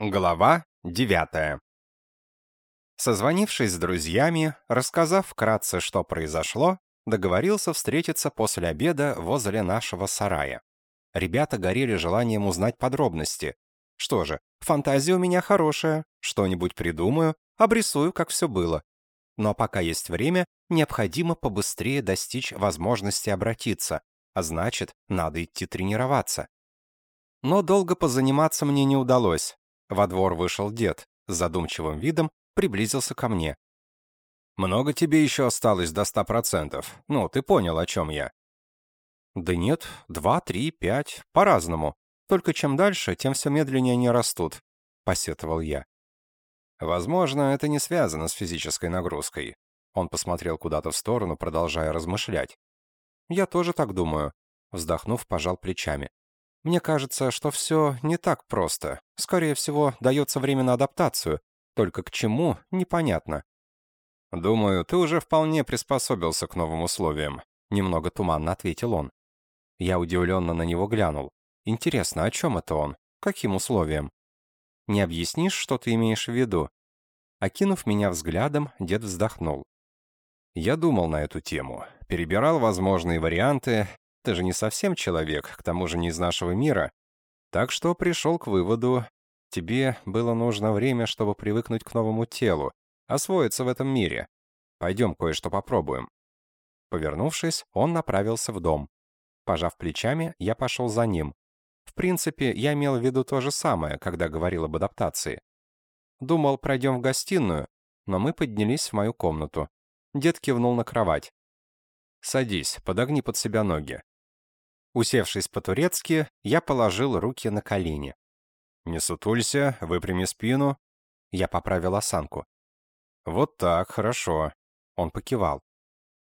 Глава 9. Созвонившись с друзьями, рассказав вкратце, что произошло, договорился встретиться после обеда возле нашего сарая. Ребята горели желанием узнать подробности. Что же, фантазия у меня хорошая, что-нибудь придумаю, обрисую, как все было. Но пока есть время, необходимо побыстрее достичь возможности обратиться, а значит, надо идти тренироваться. Но долго позаниматься мне не удалось, во двор вышел дед, с задумчивым видом приблизился ко мне. «Много тебе еще осталось до ста процентов. Ну, ты понял, о чем я». «Да нет, два, три, пять, по-разному. Только чем дальше, тем все медленнее они растут», — посетовал я. «Возможно, это не связано с физической нагрузкой». Он посмотрел куда-то в сторону, продолжая размышлять. «Я тоже так думаю», — вздохнув, пожал плечами. Мне кажется, что все не так просто. Скорее всего, дается время на адаптацию. Только к чему — непонятно. «Думаю, ты уже вполне приспособился к новым условиям», — немного туманно ответил он. Я удивленно на него глянул. «Интересно, о чем это он? Каким условиям?» «Не объяснишь, что ты имеешь в виду?» Окинув меня взглядом, дед вздохнул. Я думал на эту тему, перебирал возможные варианты ты же не совсем человек, к тому же не из нашего мира. Так что пришел к выводу, тебе было нужно время, чтобы привыкнуть к новому телу, освоиться в этом мире. Пойдем кое-что попробуем». Повернувшись, он направился в дом. Пожав плечами, я пошел за ним. В принципе, я имел в виду то же самое, когда говорил об адаптации. Думал, пройдем в гостиную, но мы поднялись в мою комнату. Дед кивнул на кровать. «Садись, подогни под себя ноги. Усевшись по-турецки, я положил руки на колени. «Не сутулься, выпрями спину». Я поправил осанку. «Вот так, хорошо». Он покивал.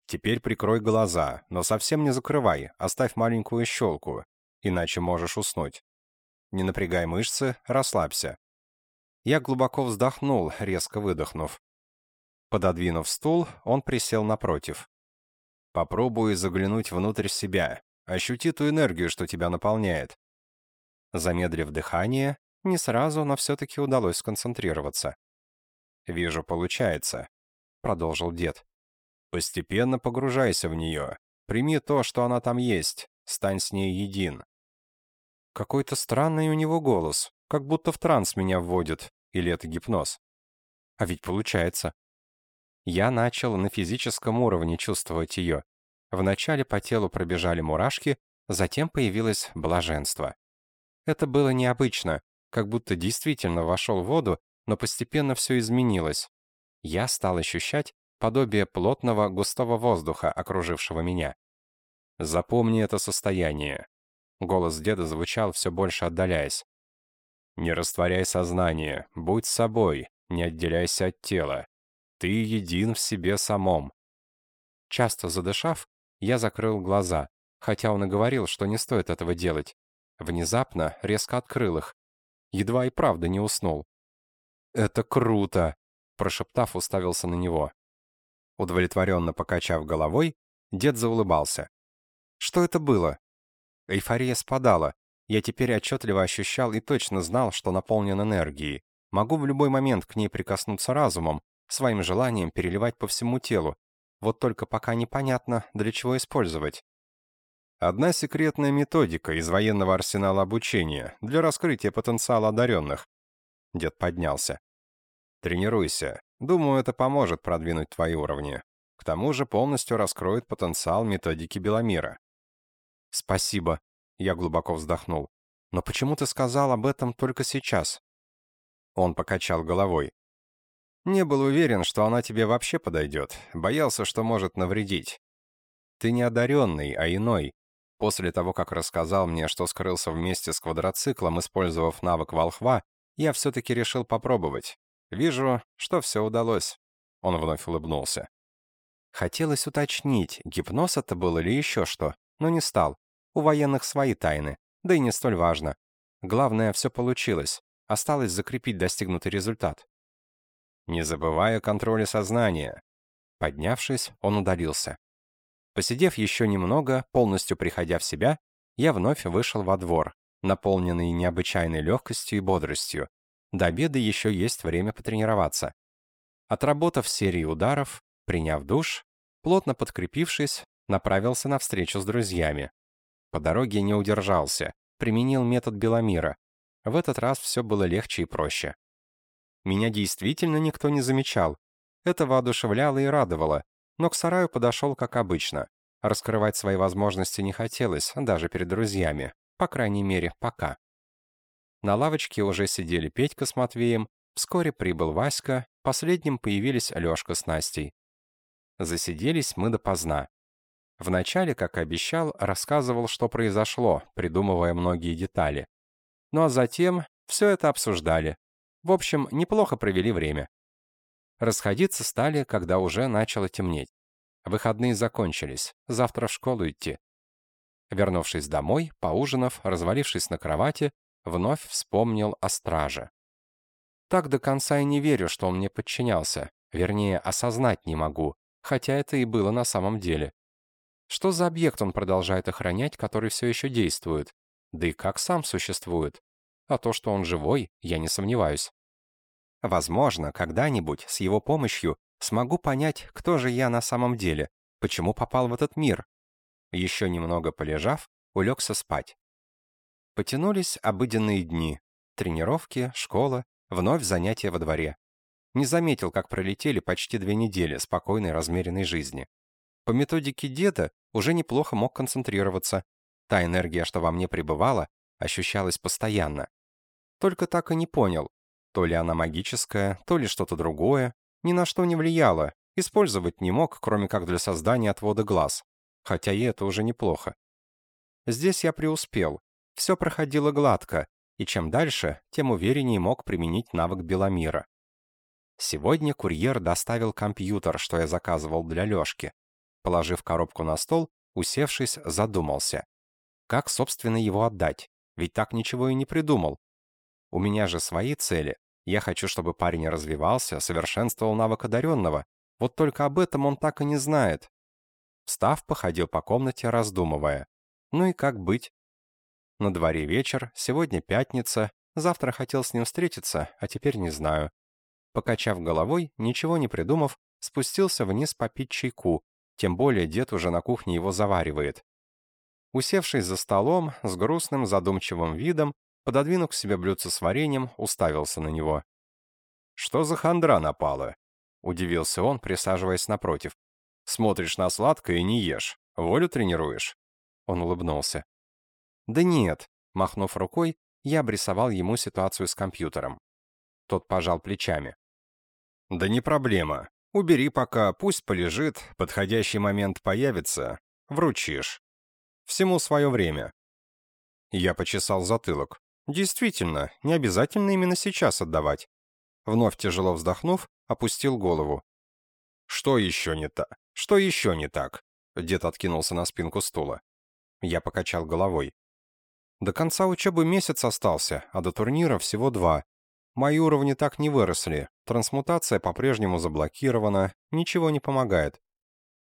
«Теперь прикрой глаза, но совсем не закрывай, оставь маленькую щелку, иначе можешь уснуть. Не напрягай мышцы, расслабься». Я глубоко вздохнул, резко выдохнув. Пододвинув стул, он присел напротив. «Попробуй заглянуть внутрь себя. Ощути ту энергию, что тебя наполняет. Замедлив дыхание, не сразу, но все-таки удалось сконцентрироваться. «Вижу, получается», — продолжил дед. «Постепенно погружайся в нее. Прими то, что она там есть. Стань с ней един». Какой-то странный у него голос, как будто в транс меня вводит, или это гипноз. А ведь получается. Я начал на физическом уровне чувствовать ее. Вначале по телу пробежали мурашки, затем появилось блаженство. Это было необычно, как будто действительно вошел в воду, но постепенно все изменилось. Я стал ощущать подобие плотного густого воздуха, окружившего меня. «Запомни это состояние». Голос деда звучал все больше отдаляясь. «Не растворяй сознание, будь собой, не отделяйся от тела. Ты един в себе самом». Часто задышав, я закрыл глаза, хотя он и говорил, что не стоит этого делать. Внезапно резко открыл их. Едва и правда не уснул. «Это круто!» — прошептав, уставился на него. Удовлетворенно покачав головой, дед заулыбался. «Что это было?» Эйфория спадала. Я теперь отчетливо ощущал и точно знал, что наполнен энергией. Могу в любой момент к ней прикоснуться разумом, своим желанием переливать по всему телу, вот только пока непонятно, для чего использовать. Одна секретная методика из военного арсенала обучения для раскрытия потенциала одаренных. Дед поднялся. Тренируйся. Думаю, это поможет продвинуть твои уровни. К тому же полностью раскроет потенциал методики Беломира. Спасибо. Я глубоко вздохнул. Но почему ты сказал об этом только сейчас? Он покачал головой. Не был уверен, что она тебе вообще подойдет. Боялся, что может навредить. Ты не одаренный, а иной. После того, как рассказал мне, что скрылся вместе с квадроциклом, использовав навык волхва, я все-таки решил попробовать. Вижу, что все удалось. Он вновь улыбнулся. Хотелось уточнить, гипноз это был или еще что, но не стал. У военных свои тайны, да и не столь важно. Главное, все получилось. Осталось закрепить достигнутый результат не забывая контроля сознания. Поднявшись, он удалился. Посидев еще немного, полностью приходя в себя, я вновь вышел во двор, наполненный необычайной легкостью и бодростью. До обеда еще есть время потренироваться. Отработав серию ударов, приняв душ, плотно подкрепившись, направился на встречу с друзьями. По дороге не удержался, применил метод Беломира. В этот раз все было легче и проще. Меня действительно никто не замечал. Это воодушевляло и радовало, но к сараю подошел как обычно. Раскрывать свои возможности не хотелось, даже перед друзьями. По крайней мере, пока. На лавочке уже сидели Петька с Матвеем, вскоре прибыл Васька, последним появились Лешка с Настей. Засиделись мы допоздна. Вначале, как обещал, рассказывал, что произошло, придумывая многие детали. Ну а затем все это обсуждали. В общем, неплохо провели время. Расходиться стали, когда уже начало темнеть. Выходные закончились, завтра в школу идти. Вернувшись домой, поужинав, развалившись на кровати, вновь вспомнил о страже. Так до конца и не верю, что он мне подчинялся, вернее, осознать не могу, хотя это и было на самом деле. Что за объект он продолжает охранять, который все еще действует? Да и как сам существует? А то, что он живой, я не сомневаюсь. Возможно, когда-нибудь с его помощью смогу понять, кто же я на самом деле, почему попал в этот мир. Еще немного полежав, улегся спать. Потянулись обыденные дни. Тренировки, школа, вновь занятия во дворе. Не заметил, как пролетели почти две недели спокойной размеренной жизни. По методике деда уже неплохо мог концентрироваться. Та энергия, что во мне пребывала, ощущалась постоянно. Только так и не понял, то ли она магическая, то ли что-то другое, ни на что не влияла, использовать не мог, кроме как для создания отвода глаз. Хотя и это уже неплохо. Здесь я преуспел. Все проходило гладко, и чем дальше, тем увереннее мог применить навык Беломира. Сегодня курьер доставил компьютер, что я заказывал для Лешки. Положив коробку на стол, усевшись, задумался. Как, собственно, его отдать? Ведь так ничего и не придумал. У меня же свои цели. Я хочу, чтобы парень развивался, совершенствовал навык одаренного. Вот только об этом он так и не знает. Встав, походил по комнате, раздумывая. Ну и как быть? На дворе вечер, сегодня пятница, завтра хотел с ним встретиться, а теперь не знаю. Покачав головой, ничего не придумав, спустился вниз попить чайку, тем более дед уже на кухне его заваривает. Усевшись за столом, с грустным задумчивым видом, пододвинув к себе блюдце с вареньем, уставился на него. «Что за хандра напала?» — удивился он, присаживаясь напротив. «Смотришь на сладкое и не ешь. Волю тренируешь?» Он улыбнулся. «Да нет», — махнув рукой, я обрисовал ему ситуацию с компьютером. Тот пожал плечами. «Да не проблема. Убери пока, пусть полежит, подходящий момент появится, вручишь. Всему свое время». Я почесал затылок. Действительно, не обязательно именно сейчас отдавать. Вновь тяжело вздохнув, опустил голову. «Что еще не так? Что еще не так?» Дед откинулся на спинку стула. Я покачал головой. До конца учебы месяц остался, а до турнира всего два. Мои уровни так не выросли, трансмутация по-прежнему заблокирована, ничего не помогает.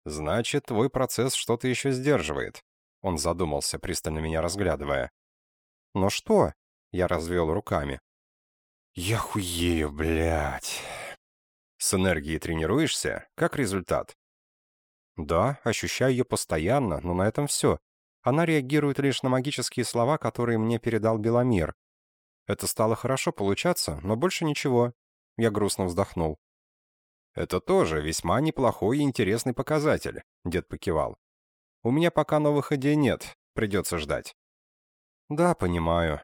Значит, твой процесс что-то еще сдерживает. Он задумался, пристально меня разглядывая. «Но что?» — я развел руками. «Я хуею, блядь!» «С энергией тренируешься? Как результат?» «Да, ощущаю ее постоянно, но на этом все. Она реагирует лишь на магические слова, которые мне передал Беломир. Это стало хорошо получаться, но больше ничего». Я грустно вздохнул. «Это тоже весьма неплохой и интересный показатель», — дед покивал. «У меня пока новых идей нет, придется ждать». «Да, понимаю.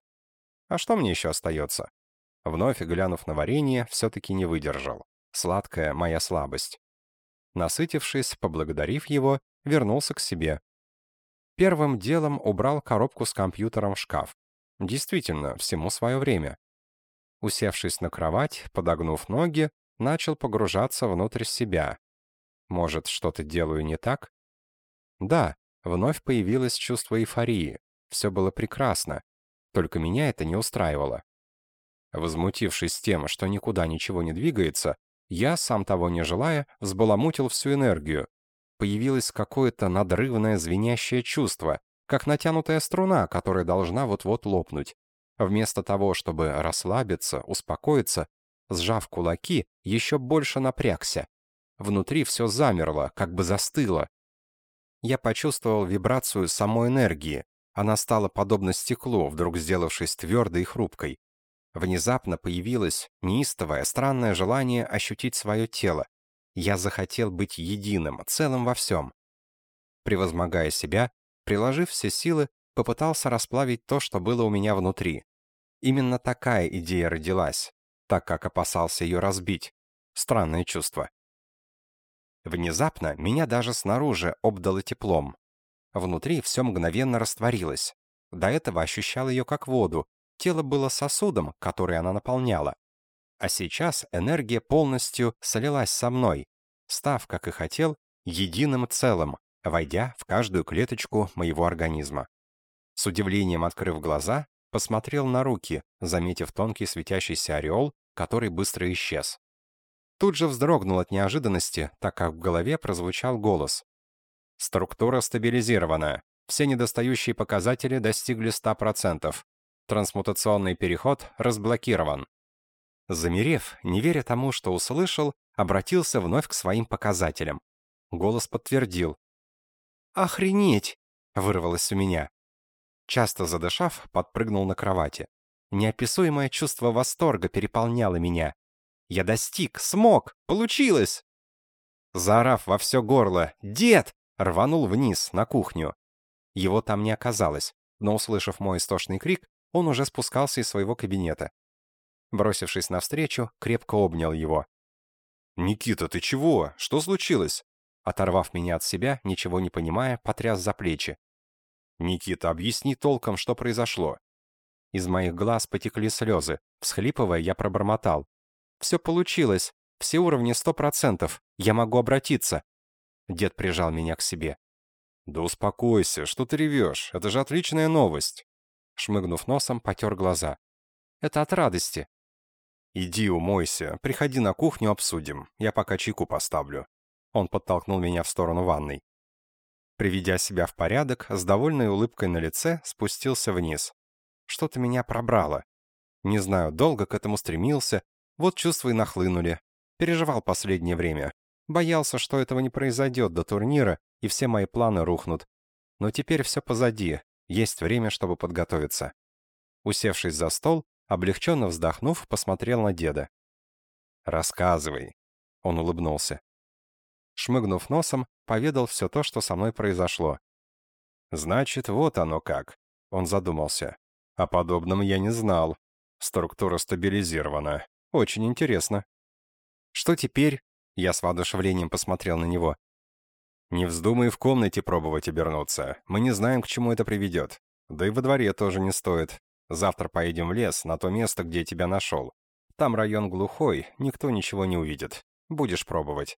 А что мне еще остается?» Вновь глянув на варенье, все-таки не выдержал. Сладкая моя слабость. Насытившись, поблагодарив его, вернулся к себе. Первым делом убрал коробку с компьютером в шкаф. Действительно, всему свое время. Усевшись на кровать, подогнув ноги, начал погружаться внутрь себя. Может, что-то делаю не так? Да, вновь появилось чувство эйфории. Все было прекрасно. Только меня это не устраивало. Возмутившись тем, что никуда ничего не двигается, я, сам того не желая, взбаламутил всю энергию. Появилось какое-то надрывное звенящее чувство, как натянутая струна, которая должна вот-вот лопнуть. Вместо того, чтобы расслабиться, успокоиться, сжав кулаки, еще больше напрягся. Внутри все замерло, как бы застыло. Я почувствовал вибрацию самой энергии. Она стала подобна стеклу, вдруг сделавшись твердой и хрупкой. Внезапно появилось неистовое, странное желание ощутить свое тело. Я захотел быть единым, целым во всем. Превозмогая себя, приложив все силы, попытался расплавить то, что было у меня внутри. Именно такая идея родилась, так как опасался ее разбить. Странное чувство. Внезапно меня даже снаружи обдало теплом. Внутри все мгновенно растворилось. До этого ощущал ее как воду, тело было сосудом, который она наполняла. А сейчас энергия полностью слилась со мной, став, как и хотел, единым целым, войдя в каждую клеточку моего организма. С удивлением открыв глаза, посмотрел на руки, заметив тонкий светящийся ореол, который быстро исчез. Тут же вздрогнул от неожиданности, так как в голове прозвучал голос. Структура стабилизирована. Все недостающие показатели достигли 100%. Трансмутационный переход разблокирован. Замерев, не веря тому, что услышал, обратился вновь к своим показателям. Голос подтвердил. «Охренеть!» — вырвалось у меня. Часто задышав, подпрыгнул на кровати. Неописуемое чувство восторга переполняло меня. Я достиг, смог, получилось! Заорав во все горло «Дед!» Рванул вниз, на кухню. Его там не оказалось, но, услышав мой истошный крик, он уже спускался из своего кабинета. Бросившись навстречу, крепко обнял его. «Никита, ты чего? Что случилось?» Оторвав меня от себя, ничего не понимая, потряс за плечи. «Никита, объясни толком, что произошло». Из моих глаз потекли слезы. Всхлипывая, я пробормотал. Все получилось. Все уровни сто процентов. Я могу обратиться. Дед прижал меня к себе. Да успокойся, что ты ревешь? Это же отличная новость. Шмыгнув носом, потер глаза. Это от радости. Иди умойся, приходи на кухню, обсудим. Я пока чайку поставлю. Он подтолкнул меня в сторону ванной. Приведя себя в порядок, с довольной улыбкой на лице спустился вниз. Что-то меня пробрало. Не знаю, долго к этому стремился, вот чувства и нахлынули. Переживал последнее время. Боялся, что этого не произойдет до турнира, и все мои планы рухнут. Но теперь все позади, есть время, чтобы подготовиться. Усевшись за стол, облегченно вздохнув, посмотрел на деда. «Рассказывай», — он улыбнулся. Шмыгнув носом, поведал все то, что со мной произошло. «Значит, вот оно как», — он задумался. «О подобном я не знал. Структура стабилизирована. Очень интересно. Что теперь? Я с воодушевлением посмотрел на него. Не вздумай в комнате пробовать обернуться. Мы не знаем, к чему это приведет. Да и во дворе тоже не стоит. Завтра поедем в лес, на то место, где я тебя нашел. Там район глухой, никто ничего не увидит. Будешь пробовать.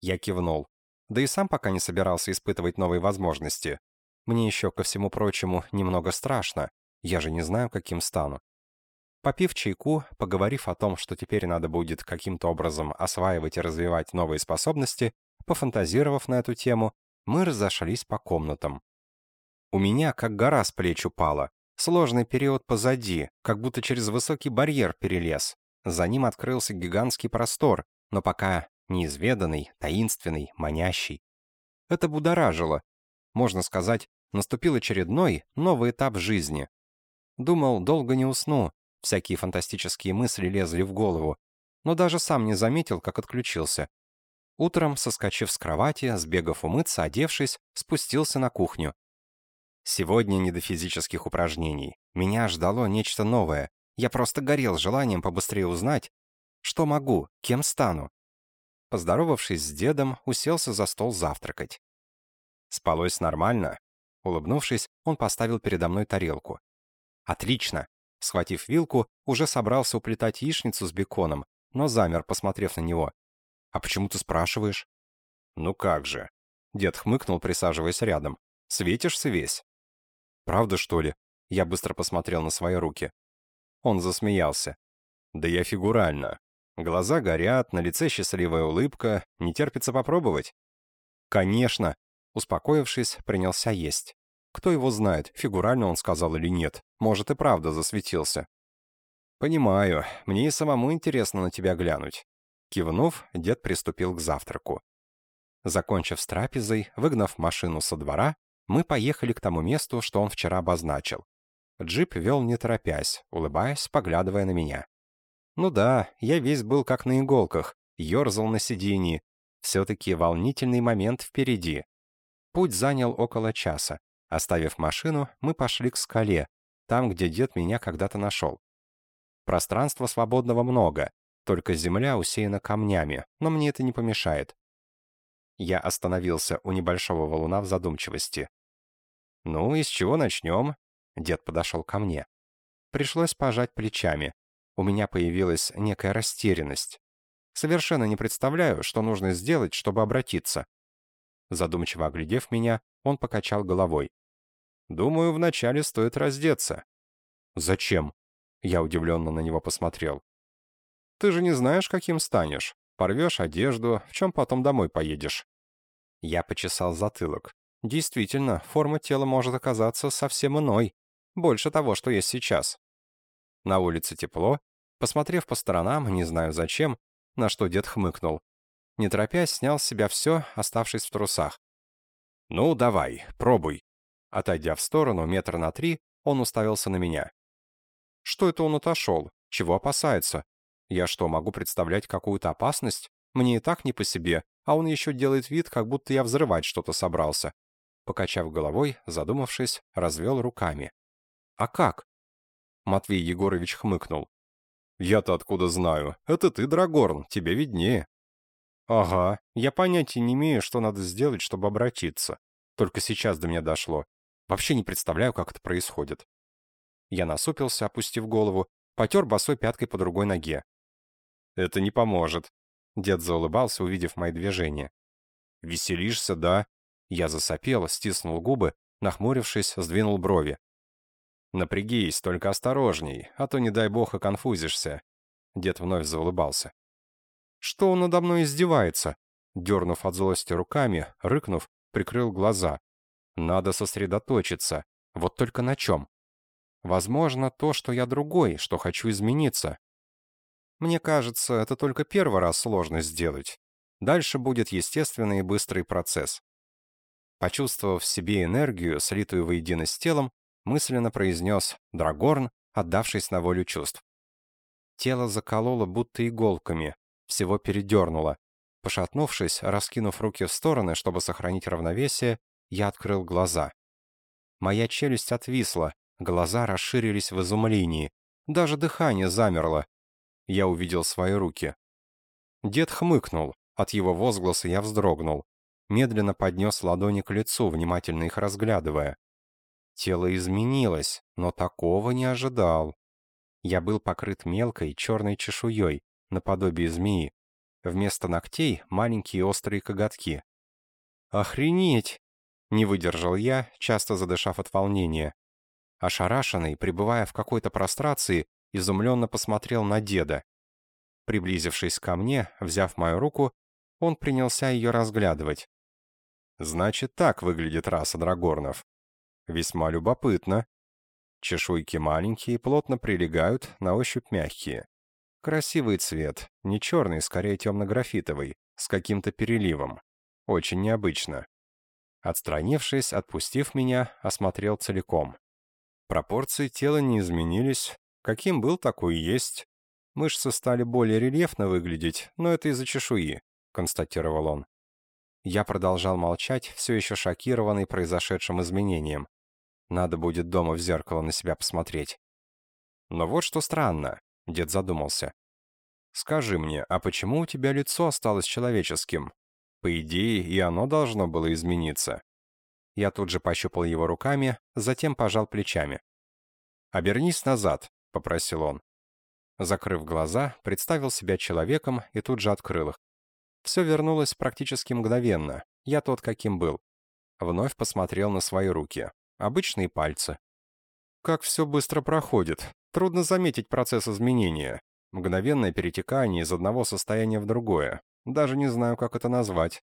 Я кивнул. Да и сам пока не собирался испытывать новые возможности. Мне еще, ко всему прочему, немного страшно. Я же не знаю, каким стану. Попив чайку, поговорив о том, что теперь надо будет каким-то образом осваивать и развивать новые способности, пофантазировав на эту тему, мы разошлись по комнатам. У меня как гора с плеч упала. Сложный период позади, как будто через высокий барьер перелез. За ним открылся гигантский простор, но пока неизведанный, таинственный, манящий. Это будоражило. Можно сказать, наступил очередной, новый этап жизни. Думал, долго не усну, Всякие фантастические мысли лезли в голову, но даже сам не заметил, как отключился. Утром, соскочив с кровати, сбегав умыться, одевшись, спустился на кухню. Сегодня не до физических упражнений. Меня ждало нечто новое. Я просто горел желанием побыстрее узнать, что могу, кем стану. Поздоровавшись с дедом, уселся за стол завтракать. Спалось нормально. Улыбнувшись, он поставил передо мной тарелку. «Отлично. Схватив вилку, уже собрался уплетать яичницу с беконом, но замер, посмотрев на него. «А почему ты спрашиваешь?» «Ну как же?» Дед хмыкнул, присаживаясь рядом. «Светишься весь?» «Правда, что ли?» Я быстро посмотрел на свои руки. Он засмеялся. «Да я фигурально. Глаза горят, на лице счастливая улыбка. Не терпится попробовать?» «Конечно!» Успокоившись, принялся есть. Кто его знает, фигурально он сказал или нет. Может и правда засветился. «Понимаю, мне и самому интересно на тебя глянуть». Кивнув, дед приступил к завтраку. Закончив с трапезой, выгнав машину со двора, мы поехали к тому месту, что он вчера обозначил. Джип вел не торопясь, улыбаясь, поглядывая на меня. Ну да, я весь был как на иголках, ерзал на сиденье. Все-таки волнительный момент впереди. Путь занял около часа. Оставив машину, мы пошли к скале, там, где дед меня когда-то нашел. Пространства свободного много, только земля усеяна камнями, но мне это не помешает. Я остановился у небольшого валуна в задумчивости. «Ну, и с чего начнем?» Дед подошел ко мне. Пришлось пожать плечами. У меня появилась некая растерянность. Совершенно не представляю, что нужно сделать, чтобы обратиться. Задумчиво оглядев меня, он покачал головой. «Думаю, вначале стоит раздеться». «Зачем?» Я удивленно на него посмотрел. «Ты же не знаешь, каким станешь. Порвешь одежду, в чем потом домой поедешь?» Я почесал затылок. Действительно, форма тела может оказаться совсем иной, больше того, что есть сейчас. На улице тепло. Посмотрев по сторонам, не знаю зачем, на что дед хмыкнул. Не торопясь, снял с себя все, оставшись в трусах. «Ну, давай, пробуй». Отойдя в сторону метра на три, он уставился на меня. «Что это он отошел? Чего опасается? Я что, могу представлять какую-то опасность? Мне и так не по себе, а он еще делает вид, как будто я взрывать что-то собрался». Покачав головой, задумавшись, развел руками. «А как?» Матвей Егорович хмыкнул. «Я-то откуда знаю? Это ты, Драгорн, тебе виднее». «Ага, я понятия не имею, что надо сделать, чтобы обратиться. Только сейчас до меня дошло. Вообще не представляю, как это происходит». Я насупился, опустив голову, потер босой пяткой по другой ноге. «Это не поможет». Дед заулыбался, увидев мои движения. «Веселишься, да?» Я засопел, стиснул губы, нахмурившись, сдвинул брови. «Напрягись, только осторожней, а то, не дай бог, и конфузишься». Дед вновь заулыбался. «Что он надо мной издевается?» Дернув от злости руками, рыкнув, прикрыл глаза. «Надо сосредоточиться. Вот только на чем?» «Возможно, то, что я другой, что хочу измениться». Мне кажется, это только первый раз сложно сделать. Дальше будет естественный и быстрый процесс. Почувствовав в себе энергию, слитую воедино с телом, мысленно произнес Драгорн, отдавшись на волю чувств. Тело закололо будто иголками, всего передернуло. Пошатнувшись, раскинув руки в стороны, чтобы сохранить равновесие, я открыл глаза. Моя челюсть отвисла, глаза расширились в изумлении, даже дыхание замерло. Я увидел свои руки. Дед хмыкнул, от его возгласа я вздрогнул. Медленно поднес ладони к лицу, внимательно их разглядывая. Тело изменилось, но такого не ожидал. Я был покрыт мелкой черной чешуей, наподобие змеи. Вместо ногтей маленькие острые коготки. «Охренеть!» — не выдержал я, часто задышав от волнения. Ошарашенный, пребывая в какой-то прострации, изумленно посмотрел на деда. Приблизившись ко мне, взяв мою руку, он принялся ее разглядывать. «Значит, так выглядит раса драгорнов. Весьма любопытно. Чешуйки маленькие, плотно прилегают, на ощупь мягкие. Красивый цвет, не черный, скорее темно-графитовый, с каким-то переливом. Очень необычно. Отстранившись, отпустив меня, осмотрел целиком. Пропорции тела не изменились. Каким был, такой и есть. Мышцы стали более рельефно выглядеть, но это из-за чешуи, констатировал он. Я продолжал молчать, все еще шокированный произошедшим изменением. Надо будет дома в зеркало на себя посмотреть. Но вот что странно, дед задумался. Скажи мне, а почему у тебя лицо осталось человеческим? По идее, и оно должно было измениться. Я тут же пощупал его руками, затем пожал плечами. «Обернись назад», — попросил он. Закрыв глаза, представил себя человеком и тут же открыл их. Все вернулось практически мгновенно, я тот, каким был. Вновь посмотрел на свои руки. Обычные пальцы. Как все быстро проходит. Трудно заметить процесс изменения. Мгновенное перетекание из одного состояния в другое. Даже не знаю, как это назвать.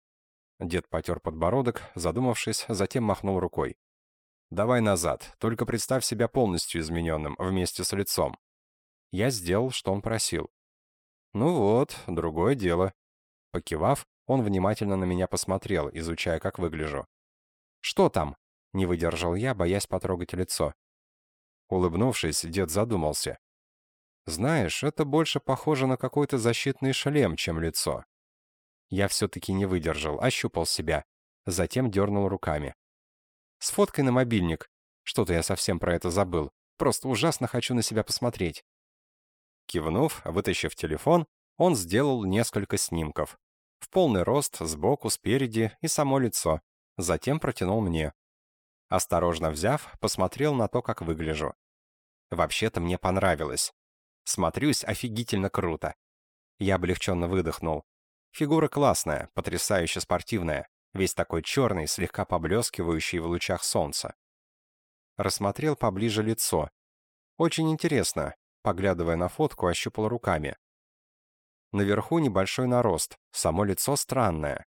Дед потер подбородок, задумавшись, затем махнул рукой. Давай назад, только представь себя полностью измененным, вместе с лицом. Я сделал, что он просил. Ну вот, другое дело. Покивав, он внимательно на меня посмотрел, изучая, как выгляжу. «Что там?» — не выдержал я, боясь потрогать лицо. Улыбнувшись, дед задумался. «Знаешь, это больше похоже на какой-то защитный шлем, чем лицо». Я все-таки не выдержал, ощупал себя, затем дернул руками. Сфоткай на мобильник. Что-то я совсем про это забыл. Просто ужасно хочу на себя посмотреть». Кивнув, вытащив телефон, он сделал несколько снимков. В полный рост, сбоку, спереди и само лицо. Затем протянул мне. Осторожно взяв, посмотрел на то, как выгляжу. Вообще-то мне понравилось. Смотрюсь офигительно круто. Я облегченно выдохнул. Фигура классная, потрясающе спортивная весь такой черный, слегка поблескивающий в лучах солнца. Рассмотрел поближе лицо. Очень интересно, поглядывая на фотку, ощупал руками. Наверху небольшой нарост, само лицо странное.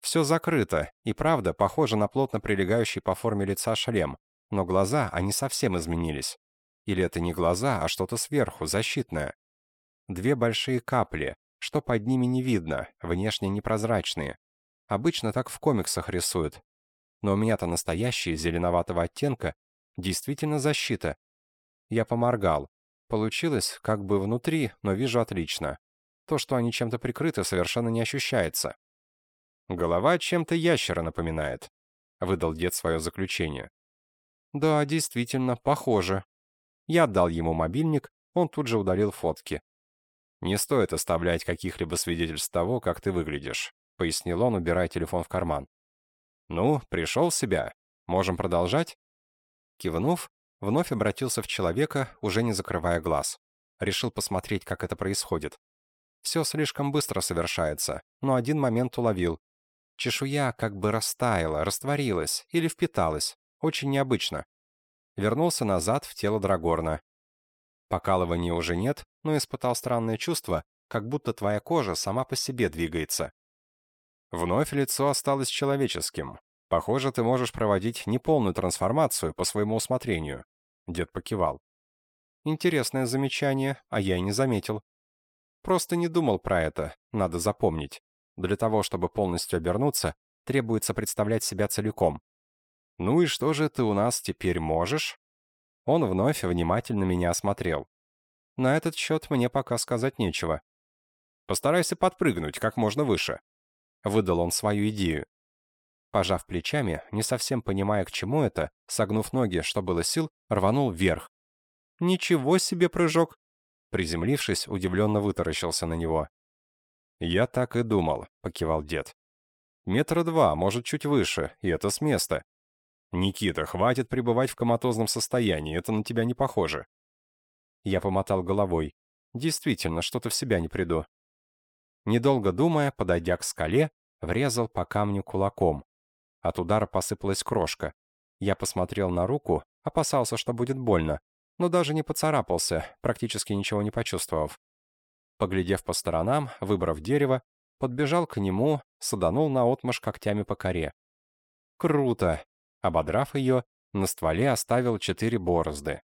Все закрыто, и правда, похоже на плотно прилегающий по форме лица шлем, но глаза, они совсем изменились. Или это не глаза, а что-то сверху, защитное. Две большие капли, что под ними не видно, внешне непрозрачные. Обычно так в комиксах рисуют. Но у меня-то настоящие, зеленоватого оттенка, действительно защита. Я поморгал. Получилось как бы внутри, но вижу отлично. То, что они чем-то прикрыты, совершенно не ощущается. Голова чем-то ящера напоминает. Выдал дед свое заключение. Да, действительно, похоже. Я отдал ему мобильник, он тут же удалил фотки. Не стоит оставлять каких-либо свидетельств того, как ты выглядишь пояснил он, убирая телефон в карман. «Ну, пришел в себя. Можем продолжать?» Кивнув, вновь обратился в человека, уже не закрывая глаз. Решил посмотреть, как это происходит. Все слишком быстро совершается, но один момент уловил. Чешуя как бы растаяла, растворилась или впиталась. Очень необычно. Вернулся назад в тело Драгорна. Покалывания уже нет, но испытал странное чувство, как будто твоя кожа сама по себе двигается. Вновь лицо осталось человеческим. Похоже, ты можешь проводить неполную трансформацию по своему усмотрению. Дед покивал. Интересное замечание, а я и не заметил. Просто не думал про это, надо запомнить. Для того, чтобы полностью обернуться, требуется представлять себя целиком. Ну и что же ты у нас теперь можешь? Он вновь внимательно меня осмотрел. На этот счет мне пока сказать нечего. Постарайся подпрыгнуть как можно выше. Выдал он свою идею. Пожав плечами, не совсем понимая, к чему это, согнув ноги, что было сил, рванул вверх. «Ничего себе прыжок!» Приземлившись, удивленно вытаращился на него. «Я так и думал», — покивал дед. «Метра два, может, чуть выше, и это с места. Никита, хватит пребывать в коматозном состоянии, это на тебя не похоже». Я помотал головой. «Действительно, что-то в себя не приду. Недолго думая, подойдя к скале, врезал по камню кулаком. От удара посыпалась крошка. Я посмотрел на руку, опасался, что будет больно, но даже не поцарапался, практически ничего не почувствовав. Поглядев по сторонам, выбрав дерево, подбежал к нему, саданул наотмашь когтями по коре. Круто! Ободрав ее, на стволе оставил четыре борозды.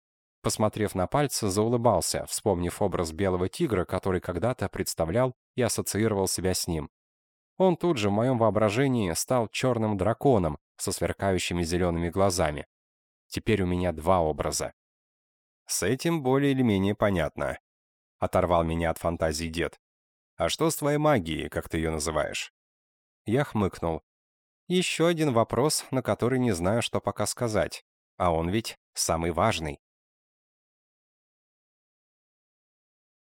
Посмотрев на пальцы, заулыбался, вспомнив образ белого тигра, который когда-то представлял и ассоциировал себя с ним. Он тут же в моем воображении стал черным драконом со сверкающими зелеными глазами. Теперь у меня два образа. С этим более или менее понятно. Оторвал меня от фантазии дед. А что с твоей магией, как ты ее называешь? Я хмыкнул. Еще один вопрос, на который не знаю, что пока сказать. А он ведь самый важный.